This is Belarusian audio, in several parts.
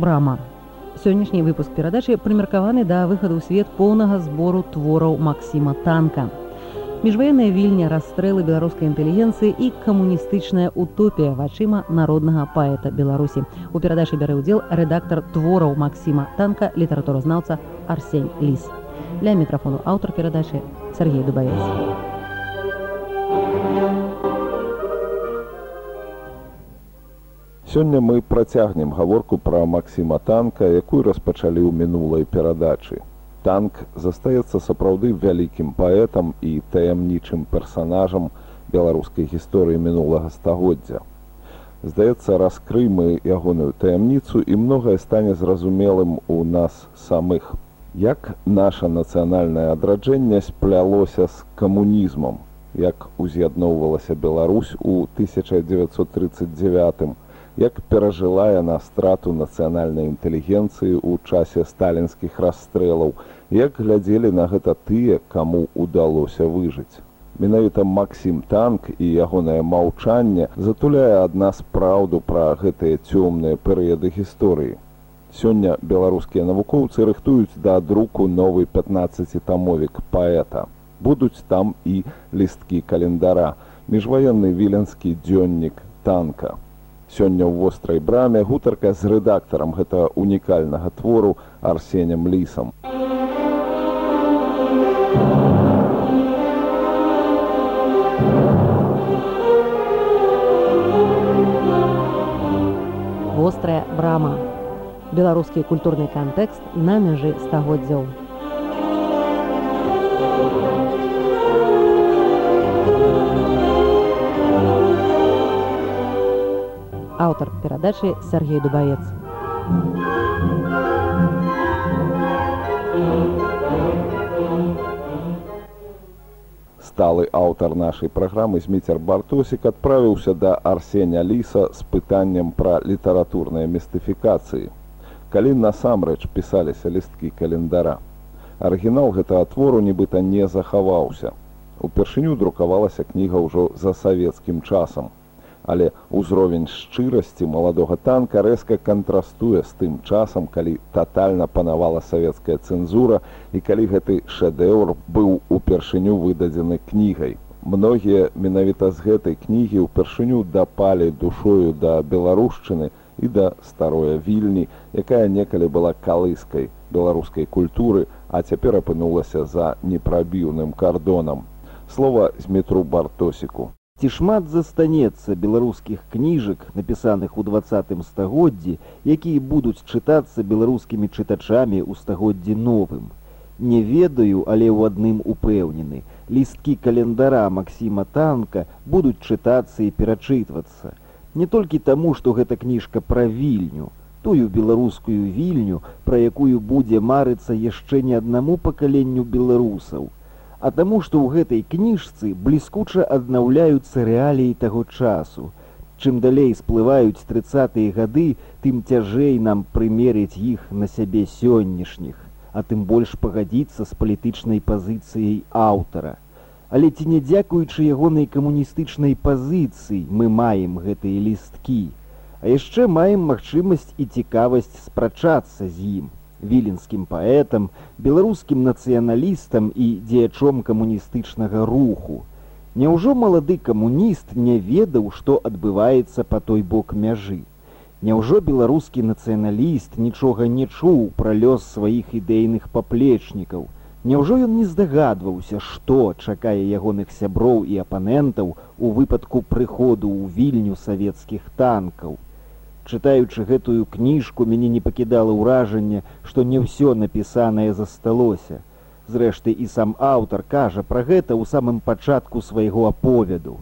брама. Сённяшні выпуск перадачы прымеркаваны да выхаду ў свет поўнага збору твораў Масіма танка. Міжваенная вільня расстрэлы беларускай інтэлігенцыі і камуністычная утопія вачыма народнага паэта беларусі. У перадачы бярэ ўдзел рэдактар твораў Масіма танка літаратуразнаўца арсень ліс. Для мікрафону аўтар перадачы Сергей дубавец. Сёння мы працягнем гаворку пра Масіма танка, якую распачалі ў мінулай перадачы. Танк застаецца сапраўды вялікім паэтам і таямнічым персанажам беларускай гісторыі мінулага стагоддзя. Здаецца, раскрымы ягоную таямніцу і многае стане зразумелым у нас самых. Як наша нацыянальнае адраджэнне сплялося з камунізмам, як уз'ядноўвалася Беларусь у 1939 як перажыла яна страту нацыянальнай інтэлігенцыі ў часе сталінскіх расстрэлаў, як глядзелі на гэта тыя, каму ўдалося выжыць. Менавіта Макссім танк і ягонае маўчанне затуляе ад нас праўду пра гэтыя цёмныя перыяды гісторыі. Сёння беларускія навукоўцы рыхтуюць да друку новы 15тамовік паэта. Будуць там і лісткі календара, міжваенны віленскі дзённік танка. Сёння ў вострай браме гутарка з рэдактарам гэта унікальнага твору арсенем лісам. Вострая брама. Беларускі культурны кантэкст на мяжы стагоддзяў. Аўтар перадачы Сергей Дубавец. Сталы аўтар нашай праграмы Зміцер Бартосік адправіўся да Арсеня Ліса з пытаннем пра літаратурныя містыфікацыі. Калі насамрэч пісаліся лісткі календара. Арыгінал гэтага твору нібыта не захаваўся. Упершыню друкавалася кніга ўжо за савецкім часам але ўзровень шчырасці маладога танка рэзка кантрастуе з тым часам, калі татальна панавала савецкая цэнзура і калі гэты шэдэўр быў упершыню выдадзены кнігай. Многія менавіта з гэтай кнігі ўпершыню дапалі душою да беларушчыны і да старое вільні, якая некалі была калыскай беларускай культуры, а цяпер апынулася за непрабіўным кардонам. Слова з метру бартосіку. Ці шмат застанецца беларускіх кніжак, напісаных у двадцатым стагоддзі, якія будуць чытацца беларускімі чытачамі ў стагоддзі новым. Не ведаю, але ў адным упэўнены. Лісткі календара Масіма танка будуць чытацца і перачытвацца. Не толькі таму, што гэта кніжка пра вільню, тую беларускую вільню, пра якую будзе марыцца яшчэ не аднаму пакаленню беларусаў а таму што ў гэтай кніжцы бліскуча аднаўляюцца рэаліі таго часу. Чым далей сплываюць трыцатыя гады, тым цяжэй нам прымерыць іх на сябе сённяшніх, а тым больш пагадзіцца з палітычнай пазіцыяй аўтара. Але ці не дзякуючы ягонай камуністычнай пазіцыі мы маем гэтыя лісткі, а яшчэ маем магчымасць і цікавасць спрачацца з ім віленскім паэтам, беларускім нацыяналістам і дзеячом камуністычнага руху. Няўжо малады камуніст не ведаў, што адбываецца па той бок мяжы. Няўжо беларускі нацыяналіст нічога не чуў пра лёс сваіх ідэйных паплечнікаў. Няўжо ён не здагадваўся, што чакае ягоных сяброў і апанентаў у выпадку прыходу ў вільню савецкіх танкаў чытаючы гэтую кніжку мяне не пакідала ўражанне што не ўсё напісанае засталося. Зрэшты і сам аўтар кажа пра гэта ў самым пачатку свайго аповеду.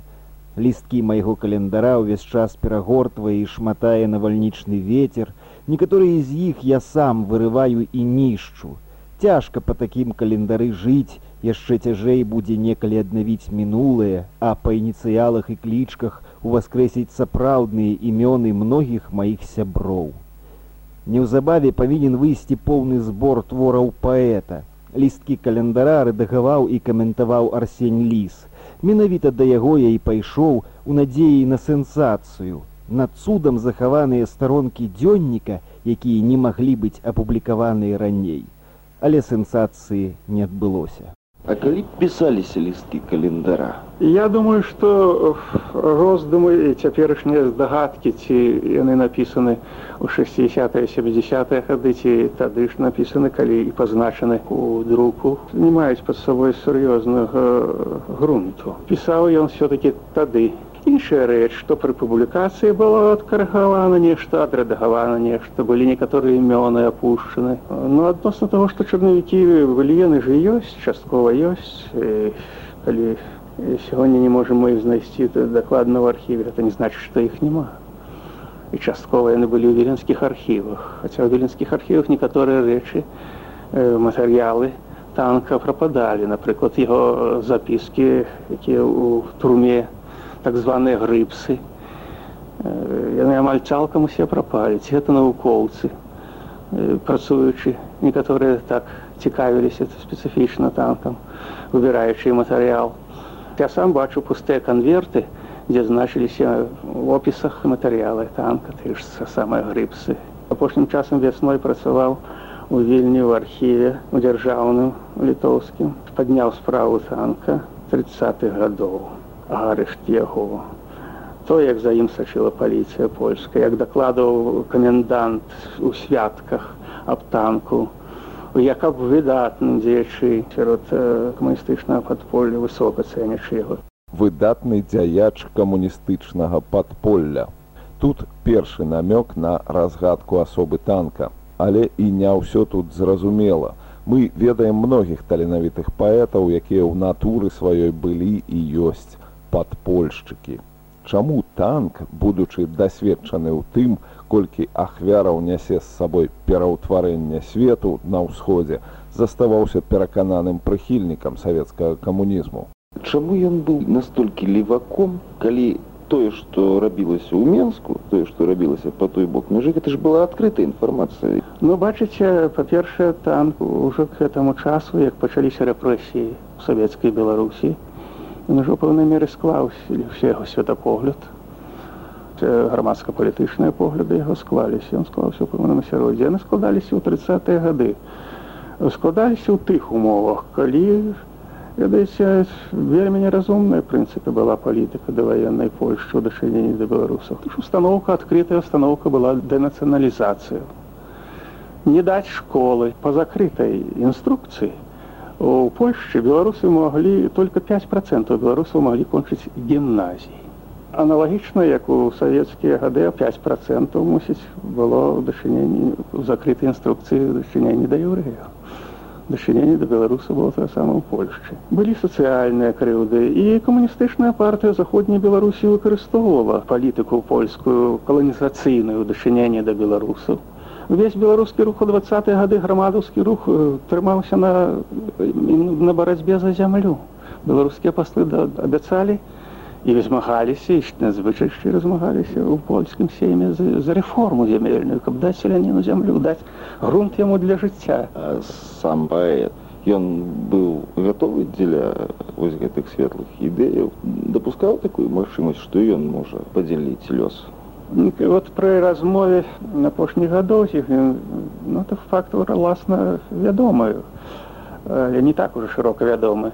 Лісткі майго календара ўвесь час перагортвае і шматае навальнічны ветер некаторыя з іх я сам вырываю і нішчу. Цяжка па такім календары жыць яшчэ цяжэй будзе некалі аднавіць мінулае а па ініцыялах і клічках уваскрэсіць сапраўдныя імёны многіх маіх сяброў. Неўзабаве павінен выйсці поўны збор твораў паэта. Лісткі календара рэдагаваў і каментаваў арсень ліс. Менавіта да яго я і пайшоў у надзеі на сенсацыю. Над цудам захаваныя старонкі дзённіка якія не маглі быць апублікаваныя раней. Але сенсацыі не адбылося. А калі пісаліся лісткі календара? Я думаю, што роздумы і цяперашнія здагадкі, ці яны напісаны ў 60 70 гады ці тады ж напісаны, калі і пазначаны у друку, не маюць пад сабой сур'ёзнага грунту. Пісаў ён все-таки тады. Іншая рэч, што пры публікацыі было адкаргавана нешта, адрэдагавана нешта, былі некаторыя імёны апушчаны. Ну адносна таго, што чарнавікі былі яны ж ёсць, часткова ёсць. Калі сёння не можам мы іх знайсці дакладна ў архіве, это не значыць, што іх няма. І часткова яны былі ў віленскіх архівах. Хаця ў віленскіх архівах некаторыя рэчы, матэрыялы танка прападалі, напрыклад, яго запіскі, якія ў труме, так званыя грыбсы. Яны амаль цалкам усе прапалі, ці гэта навукоўцы, працуючы, некаторыя так цікавіліся спецыфічна танкам, выбіраючы матэрыял. Я сам бачу пустыя канверты, дзе значыліся в опісах матэрыялы танка, ты ж самыя грыбсы. Апошнім часам вясной працаваў у вільні ў архіве у дзяржаўным літоўскім, падняў справу танка 30-х гадоў арышт яго. То, як за ім сачыла паліцыя польская, як дакладаў камендант у святках аб танку, як аб выдатным дзеячы сярод камуністычнага падполля высока цэнячы яго. Выдатны дзяяч камуністычнага падполля. Тут першы намёк на разгадку асобы танка, але і не ўсё тут зразумела. Мы ведаем многіх таленавітых паэтаў, якія ў натуры сваёй былі і ёсць падпольшчыкі. Чаму танк, будучы дасведчаны ў тым, колькі ахвяраў нясе з сабой пераўтварэння свету на ўсходзе, заставаўся перакананым прыхільнікам савецкага камунізму. Чаму ён быў настолькі леваком, калі тое, што рабілася ў Менску, тое, што рабілася па той бок мяжы, гэта ж была адкрытая інфармацыя. Ну бачыце, па-першае, танк ужо к гэтаму часу, як пачаліся рэпрэсіі ў савецкай Беларусі, Ён ужо пэўнай меры склаўся ўсе яго светапогляд. Грамадска-палітычныя погляды яго склаліся. Ён склаўся пэўным асяроддзе. Яны складаліся ў 30-е гады. Складаліся ў тых умовах, калі ведаеце вельмі неразумная прынцыпе была палітыка даваеннай Польшчы ў дачыненні да беларусаў. установка адкрытая установка была дэнацыяналізацыя. Не даць школы па закрытай інструкцыі у Польшчы беларусы маглі только 5% беларусаў маглі кончыць гімназій. Аналагічна, як у савецкія гады 5% мусіць было дачыненні у закрытай інструкцыі дачыненні да еўрэя. Дачыненне да беларуса было тое сама ў Польшчы. Былі сацыяльныя крыўды і камуністычная партыя заходняй Беларусі выкарыстоўвала палітыку польскую каланізацыйную дачыненне да беларусаў увесь беларускі рух у двадцатые гады грамадаўскі рух трымаўся на на барацьбе за зямлю беларускія паслы абяцалі і змагаліся і надзвычай шчыра змагаліся ў польскім сейме за, за рэформу зямельную каб даць селяніну зямлю даць грунт яму для жыцця сам паэт ён быў гатовы дзеля вось гэтых светлых ідэяў? Дапускаў такую магчымасць што ён можа падзяліць лёс? Вот пры размове апошніх гадоў ну, то факт уласна вядомаю я не так уже шырока вядомы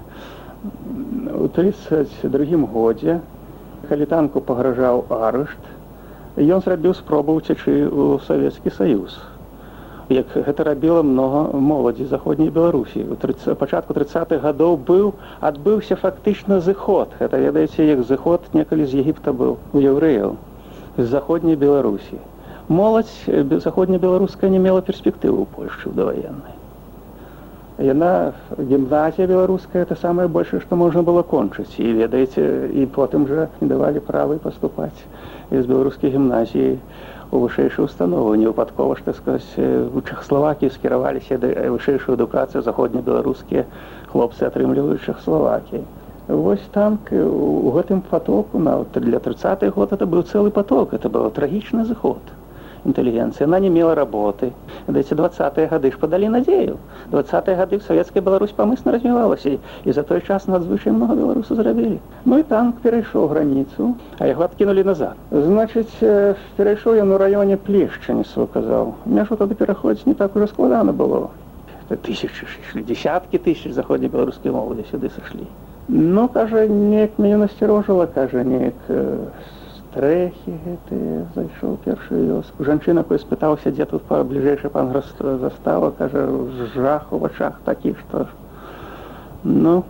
у 32 годзе калі танку пагражаў арышт. Ён зрабіў спробу ўцячы ў савецкі саюз. Як гэта рабіла много моладзі заходняй беларусі. У 30 пачатку 30-х гадоў быў адбыўся фактычна зыход. Это ведаеце як зыход некалі з егіпта быў у еўрэяў з заходняй беларусі. Моладзь заходнебеларуская не мела перспектыву ў польшчы даваеннай яна гімназія беларуская это самае большее што можна было кончыць і ведаеце і потым жа не давалі правы паступаць з беларускай гімназіі у вышэйшую установу не выпадкова што сказаць у чахславакіі скіраваліся да вышэйшую адукацыю заходнебеларускія хлопцы атрымліваючых словакіі Вось там у гэтым потоку на для 30 год это быў цэлы поток это был трагічны зыход интеллигенции, она не имела работы. Да эти 20-е годы ж подали надею. 20-е годы в Советская Беларусь помысленно развивалась, и, и за той час надзвычай много белорусов зарабили. Ну и танк перешел границу, а его откинули назад. Значит, э, перешел я на районе Плещеницу, указал. Между тогда переходить не так уже складно было. Тысячи шли, десятки тысяч заходнебеларускай моладзі сюды сышлі. Ну, кажа, неяк мяне насцярожыла, кажа, неяк стрэхі гэты зайшоў першую вёску. Жанчына, кой спытаўся, дзе тут па бліжэйшы пан застава, кажа, жах у вачах такі, што ну,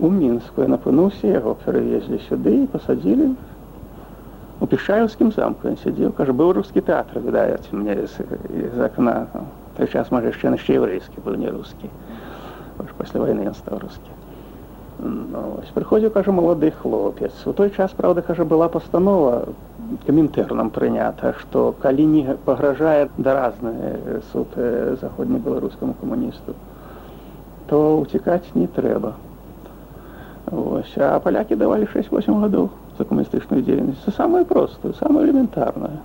у мінску я напынуўся, яго перавезлі сюды і пасадзілі. У пішаеўскім замку ён сядзеў, кажа, быў рускі тэатр, відаць, мне з, з акна. Той час можа яшчэ яшчэ еврейскі быў не рускі. Пасля вайны ён стаў рускі ну, прыходзіў кажа малады хлопец у той час праўда кажа была пастанова каментэрнам прынята што калі не пагражае даразны суд заходнебеларускаму камуністу то уцікаць не трэба Вось, а палякі давалі 6-8 гадоў за камуністычную дзейнасць самую простую самую элементарную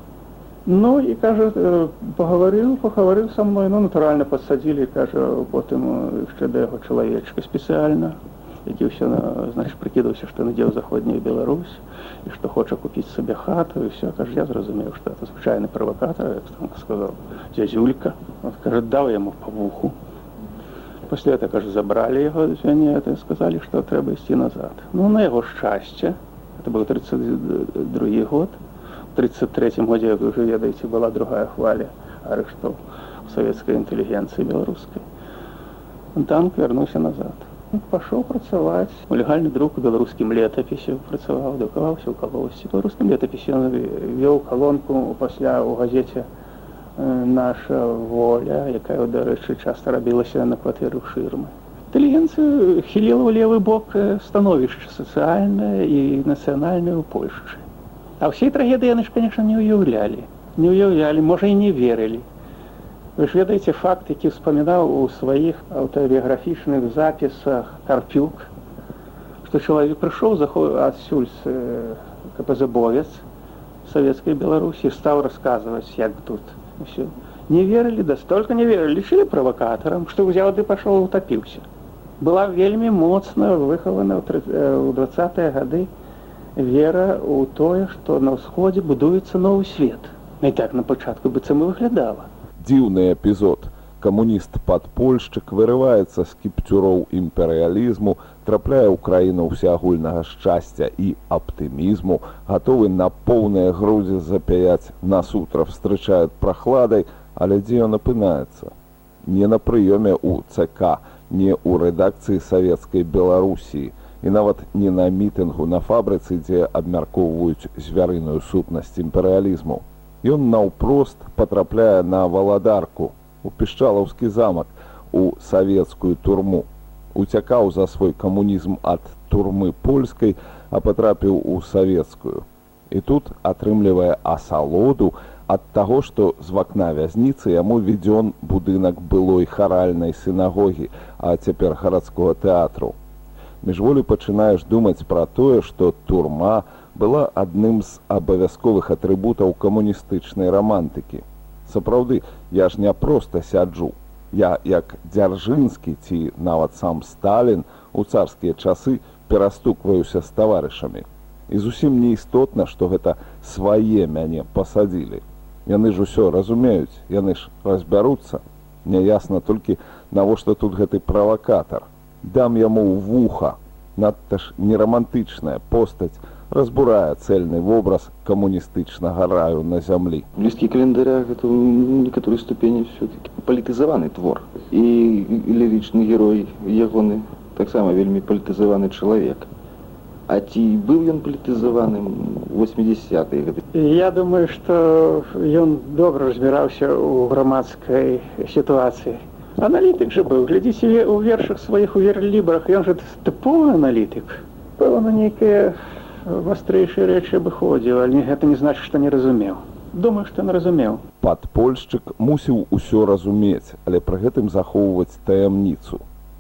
Ну і кажа пагаварыў пагаварыў са мной ну натуральна падсадзілі кажа потым яшчэ да яго чалавечка спецыяльна які ўсё значит прыкідаўся што надзеў заходнюю Беларусь і што хоча купіць сабе хату і все кажа я зразумеў што это звычайны правакатор сказал дзязюлька кажа даў яму па вуху пасля это кажа забралі яго звяне это сказалі што трэба ісці назад. Ну на яго шчасце это быў 32 год. 1933 годзе вы уже ведаеце была другая хваля арыштоў савецкай інтэлігенцыі беларускай. Танк вярнуўся назад пашоў працаваць у легальны друк у беларускім летапісе працаваў дакаваўся ў калосці беларускім летапісе вёў калонку пасля ў газеце наша воля якая дарэчы часта рабілася на кватэру шырмы інтэлігенцыю хіліла ў левы бок становішча сацыяльнае і нацыянальнае ў польшчы А ўсей трагедыі яны ж конечно не уяўлялі не уяўлялі можа і не верылі вы ж ведаеце факт які ўспамінаў у сваіх аўтабіяграфічных запісах карпюк што чалавек прыйшоў адсюль кпзбовец савецкай беларусі стаў расказваць як тут ўсё не верылі да столько не верылі лічылі правакатарам што ўзяў ды пашоў утапіўся была вельмі моцна выхавана ў двадцатыя гады вера ў тое, што на ўсходзе будуецца новы свет. І так на пачатку быццам і выглядала. Дзіўны эпізод. Камуніст падпольшчык вырываецца з кіпцюроў імперыялізму, трапляе ў краіну ўсеагульнага шчасця і аптымізму, гатовы на поўныя грудзі запяяць насутра встречают прахладай, але дзе ён апынаецца. Не на прыёме ў ЦК, не ў рэдакцыі савецкай Беларусіі, і нават не на мітынгу на фабрыцы, дзе абмяркоўваюць звярыную сутнасць імперыялізму. Ён наўпрост патрапляе на валадарку у пішчалаўскі замак у савецкую турму. Уцякаў за свой камунізм ад турмы польскай, а патрапіў у савецкую. І тут атрымлівае асалоду ад таго, што з вакна вязніцы яму введзён будынак былой харальнай сінагогі, а цяпер гарадскога тэатру міжволі пачынаеш думаць пра тое, што турма была адным з абавязковых атрыбутаў камуністычнай рамантыкі. Сапраўды, я ж не проста сяджу. Я, як дзяржынскі ці нават сам Сталін у царскія часы перастукваюся з таварышамі. І зусім не істотна, што гэта свае мяне пасадзілі. Яны ж усё разумеюць, яны ж разбяруцца. Няясна толькі, навошта тут гэты правакатар дам яму вуха надта ж нерамантычная постаць разбурае цельны вобраз камуністычнага раю на зямлі. Блізкі календаря гэта некаторай ступені все-таки палітызаваны твор. І лірычны герой ягоны таксама вельмі палітызаваны чалавек. А ці быў ён палітызаваным 80 Я думаю што ён добра разбіраўся ў грамадскай сітуацыі. Аналітык же быў. Глядзіце у вершах сваіх уверлібрах ён же тыповы аналітык. Пэўна нейкія вастрэйшыя рэчы выходзіў але гэта не значыць што не разумеў. Думаю што не разумеў. Падпольшчык мусіў усё разумець але пры гэтым захоўваць таямніцу.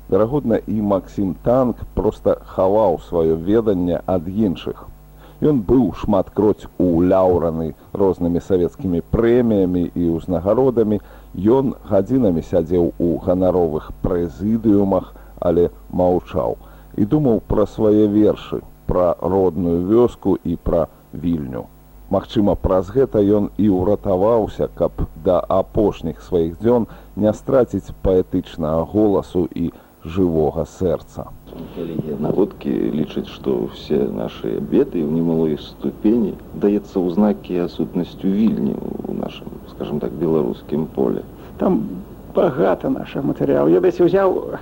Верагодна і максім танк проста хаваў сваё веданне ад іншых. Ён быў шматкроць уляўраны рознымі савецкімі прэміямі і ўзнагародамі. Ён гадзінамі сядзеў у ганаровых прэзідыумах, але маўчаў і думаў пра свае вершы, пра родную вёску і пра вільню. Магчыма, праз гэта ён і ўратаваўся, каб да апошніх сваіх дзён не страціць паэтычнага голасу і жывога сэрца. Коллеги наводки лічаць, што все наши беды в немалой ступені даецца ў знакі асутнасцю вільні у нашым, скажем так, беларускім поле. Там багата наших матэрыял. Я десь узяў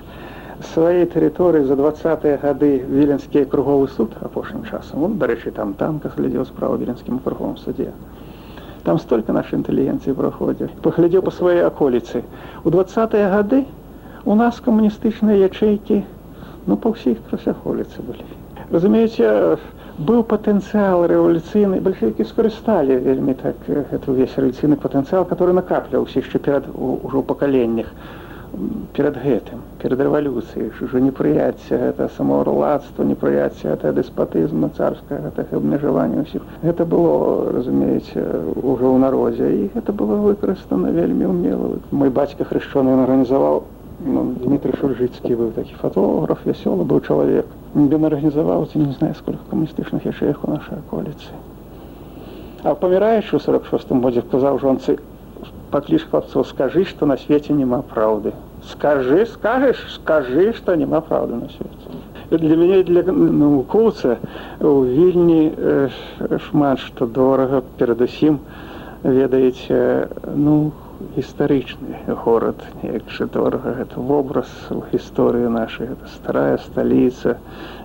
сваёй тэрыторыі за двадцатыя гады віленскі круговы суд апошнім часам. Он, дарэчы, там танка глядзеў справу віленскім круговым суде. Там столько нашай інтэлігенцыі праходзіць. Паглядзеў па сваёй аколіцы. У двадцатыя гады у нас камуністычныя ячэйкі ну па ўсіх красахоліцы былі разумееце быў патэнцыял рэвалюцыйны бальшавікі скарысталі вельмі так гэта ўвесь рэвалюцыйны патэнцыял который накапляўся яшчэ перад ужо пакаленнях перад гэтым перад рэвалюцыяй ўжо непрыяцце гэта самаўрладства непрыяцце это дэспатызма царская гэтых абмежавання ўсіх гэта было разумееце ўжо ў народзе і гэта было выкарыстана вельмі умела мой бацька хрышчоны арганізаваў ну, Дмитрий Шульжицкий был такой фотограф, веселый был человек. Он организовал, не знаю, сколько коммунистичных ячеек у нашей околицы. А помирающий в 46-м году сказал жонцы, поклич хлопцов, скажи, что на свете нема правды. Скажи, скажешь, скажи, что нема правды на свете. Для и для навукоўца у вільні э, шмат што дорага перадусім ведаеце ну гістарычны горад неяк жа дорага гэта вобраз у гісторыі нашай гэта старая сталіца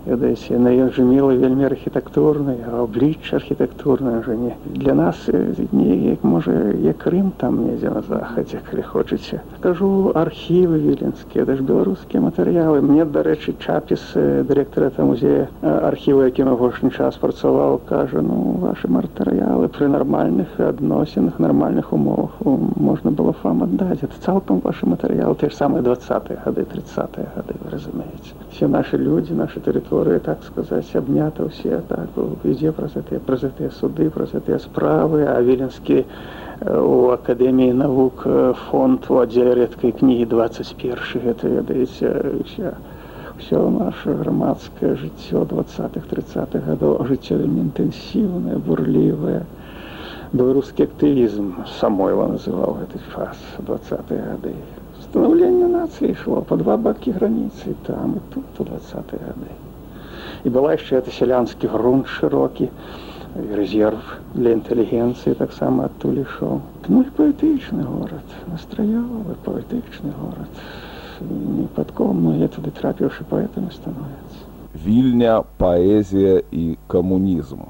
ведаеце на ён жа мела вельмі архітэктурнай аблічча архітэктурная жа не. Для нас неяк можа як рым там недзе на захадзе калі хочаце. Кажу архівы віленскія даж беларускія матэрыялы. Мне дарэчы чапіс дырэктара там музея архівы якім апошні час працаваў кажа ну ваши матэрыялы пры нармальных адносінах нармальных умовах можна было вам аддаць это цалкам ваши матэрыялы те ж самыя двадцатые гады тридцатые гады вы разумееце все наши люди наши тэрыторыі так сказаць абнята ўсе так ідзе праз гэтыя праз гэтыя суды праз гэтыя справы. А віленскі у акадэміі навук фонд у аддзеле рэдкай кнігі 21 гэта ведаеце все все наше грамадскае жыццё двадцатых тридцатых гадоў жыццё вельмі інтэнсіўнае бурлівае беларускі актывізм самойла называў гэты фаз двадцатые гады. Становленне нацыі ішло па два бакі граніцы там і тут у двадцатые гады. І была яшчэ это сялянскі грунт шырокі резерв для інтэлігенцыі таксама адтуль ішоў. Ну паэтычны горад настраёвы паэтычны горад. Непадком многія туды трапіўшы паэтамі становяцца вільня паэзія і камунізм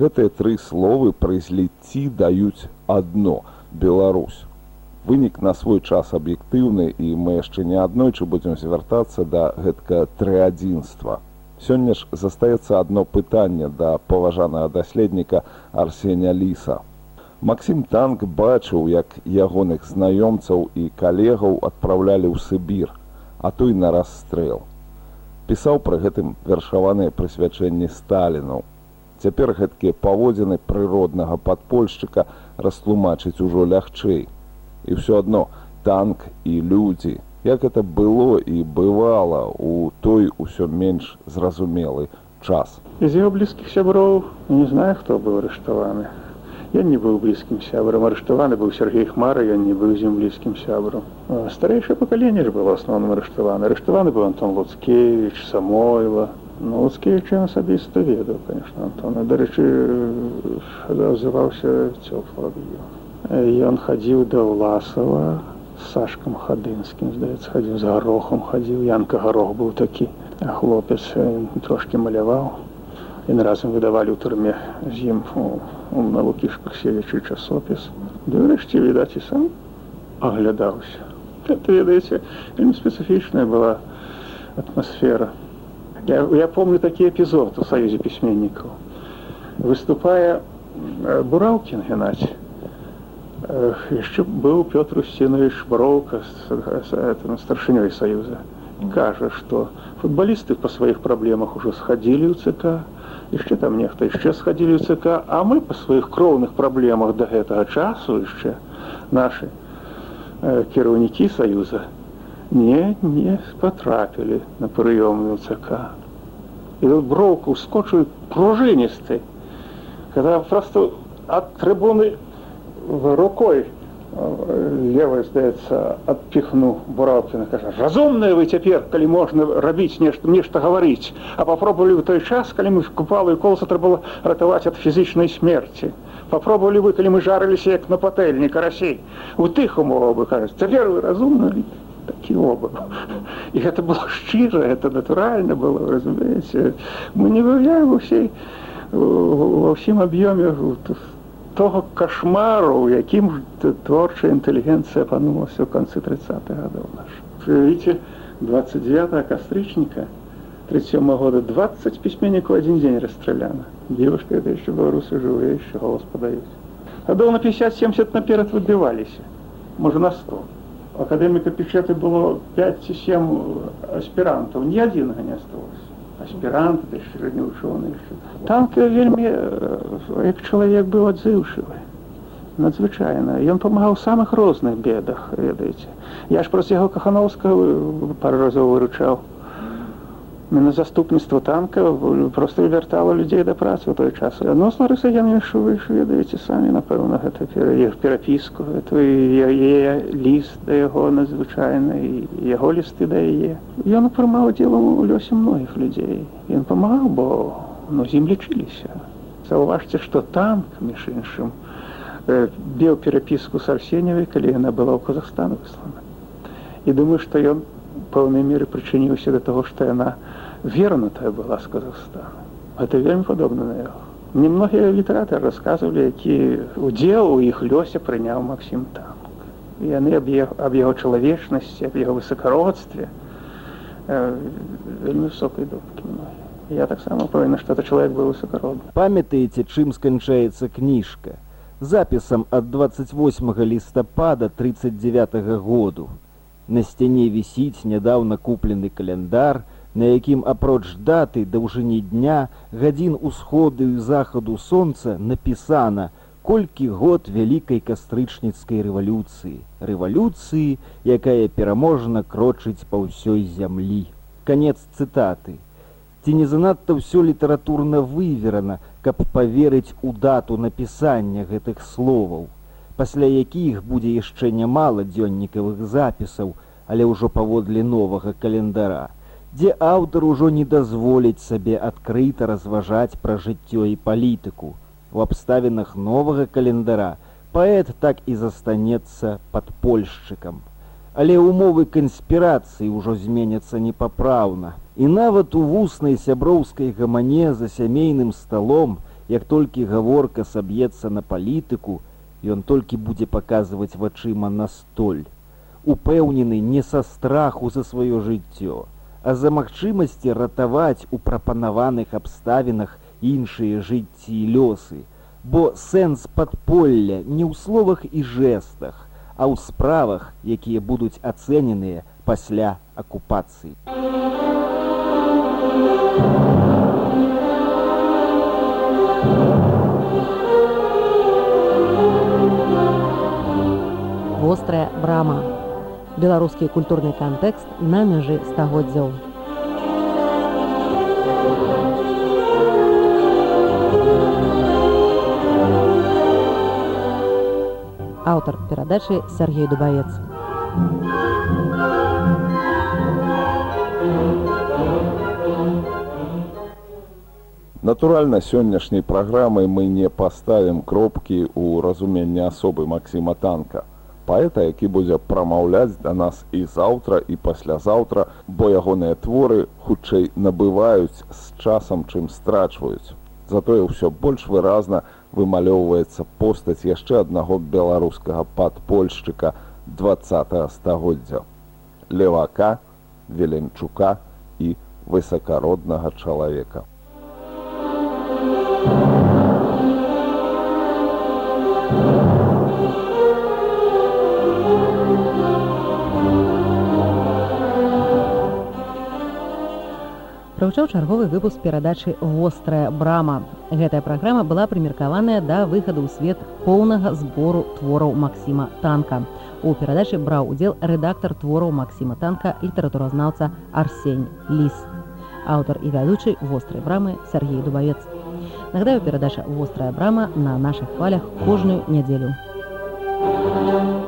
гэтыя тры словы пры зліцці даюць адно Беларусь вынік на свой час аб'ектыўны і мы яшчэ не аднойчы будзем звяртацца да гэтка трыадзінства. Сёння ж застаецца адно пытанне да паважанага даследніка Арсеня Ліса. Максім танк бачыў, як ягоных знаёмцаў і калегаў адпраўлялі ў Сыбір, а той на расстрэл. Пісаў пры гэтым вершаваныя прысвячэнні Сталіну. Цяпер гэткія паводзіны прыроднага падпольшчыка растлумачыць ужо лягчэй. І ўсё адно танк і людзі. Як это было і бывала у той усё менш зразумелы час. З яго блізкіх сяброў не знаю хто быў арыштаваны. Я не быў блізкім сябрам. Арыштаваны быў Сергей хмара я не быў зім блізкім сябрам. Старэйшае пакаленне ж было асноўным арыштаваны арыштаваны быў антон луцкевич самойла ну луцкевич асабіста ведаў конечно антона. Дарэчы называўся цёфла б'ё Ён хадзіў да ўласава сашкам хадынскім здаецца хадзіў за гарохам хадзіў янка гарох быў такі хлопец трошки маляваў і разам выдавалі ў турме з ім у навукі шпасевічы часопіс дэрэшце відаць і сам аглядаўся это ведаеце вельмі спецыфічная была атмасфера я, я помню такі эпізод у саюзе пісьменнікаў выступае бураўкін геннадзь яшчэ быў Пётр Усцінович Броўка старшынёй саюза кажа, што футбалісты па сваіх праблемах ужо схадзілі ў ЦК яшчэ там нехта яшчэ схадзілі ў ЦК а мы па сваіх кроўных праблемах да гэтага часу яшчэ нашы э, кіраўнікі саюза не не патрапілі на прыёмную ЦК і тут броўку скочыў пружыністы когда просто ад трыбуны рукой левой здаецца адпіхну бураўкіна кажа разумныя вы цяпер калі можна рабіць нешта нешта гаварыць а попробовали ў той час калі мы купалы колса трэба было ратаваць ад фізічнай смерці. Попробовали вы калі мы жарыліся як на патэльні карасей у тых умовах кажуць цяпер вы разумна такі оба і гэта было шчыра это натуральна было разумееце мы не выяўляем усей ва ўсім аб'ёме того кошмару, у яким творчая интеллигенция опанулася в конце 30-х годов наших. Видите, 29 костричника 37 -го года 20 письменников один день расстреляно. Девушка, это еще белорусы живые, еще голос подают. Годов на 50-70 наперед выбивались. Может, на 100. Академика печати было 5-7 аспирантов, ни один не осталось аспірант сярэдні вучоны там вельмі як чалавек быў адзыўшывы надзвычайна ён памагаў самых розных бедах ведаеце я ж праз яго кахановска пару разоў выручаў заступніцтва танка просто вяртала людзей да працы ў той час. Адносна рыса янышу вы ведаеце самі напэўна гэта іх перапіску яе ліст да яго надзвычайна яго лісты да яе ён прымаў удзелам у лёсе многіх людзей ён памагаў бо ну з ім лічыліся заўважце што танк між іншым беў перапіску з арсеневай калі яна была ў казахстан выслана і думаю што ён пэўнай меры прычыніўся да таго што яна вернутая была з казахстана это вельмі падобна на яго немногія літаратары рассказывалі які удзел у іх лёсе прыняў Масім танк. Яны аб яго чалавечнасці аб яго высокародстве вельмі высокай думкі я таксама павінна што это чалавек быў высокародны памятаеце чым сканчаецца кніжка запісам ад 28 лістапада 39 -го году. На сцяне вісіць нядаўна куплены каляндар, на якім апроч даты даўжыні дня гадзін усходу і захаду сонца напісана колькі год вялікай кастрычніцкай рэвалюцыі, рэвалюцыі, якая пераможна крочыць па ўсёй зямлі. Канец цытаты. Ці не занадта ўсё літаратурна выверана, каб паверыць у дату напісання гэтых словаў пасля якіх будзе яшчэ нямала дзённікавых запісаў, але ўжо паводле новага календара, дзе аўтар ужо не дазволіць сабе адкрыта разважаць пра жыццё і палітыку. У абставінах новага календара паэт так і застанецца падпольшчыкам. Але умовы канспірацыі ўжо зменяцца непапраўна. І нават у вуснай сяброўскай гамане за сямейным сталом, як толькі гаворка саб'ецца на палітыку, Ён толькі будзе паказваць вачыма на столь, упэўнены не са страху за сваё жыццё, а за магчымасці ратаваць у прапанаваных абставінах іншыя жыцці і лёсы, бо сэнс падполля не ў словах і жэстах, а ў справах, якія будуць ацэненыя пасля акупацыі. вострая брама. Беларускі культурны кантэкст на мяжы стагоддзяў. Аўтар перадачы Сергей Дубавец. Натуральна, сённяшняй праграмай мы не паставім кропкі ў разуменні асобы Масіма танка паэта, які будзе прамаўляць да нас і заўтра і паслязаўтра, бо ягоныя творы хутчэй набываюць з часам, чым страчваюць. Затое ўсё больш выразна вымалёўваецца постаць яшчэ аднаго беларускага падпольшчыка два стагоддзя. Левака, Веленчука і высакароднага чалавека. Прагучаў чарговы выпуск перадачы вострая брама гэтая праграма была прымеркаваная да выхаду ў свет поўнага збору твораў Масіма танка. У перадачы браў удзел рэдактар твораў Масіма танка літаратуразнаўца арсень ліс. Аўтар і вядучы вострай брамы Сергей дубавец. Нагадаю перадача вострая брама на наших хвалях кожную нядзелю. Thank you.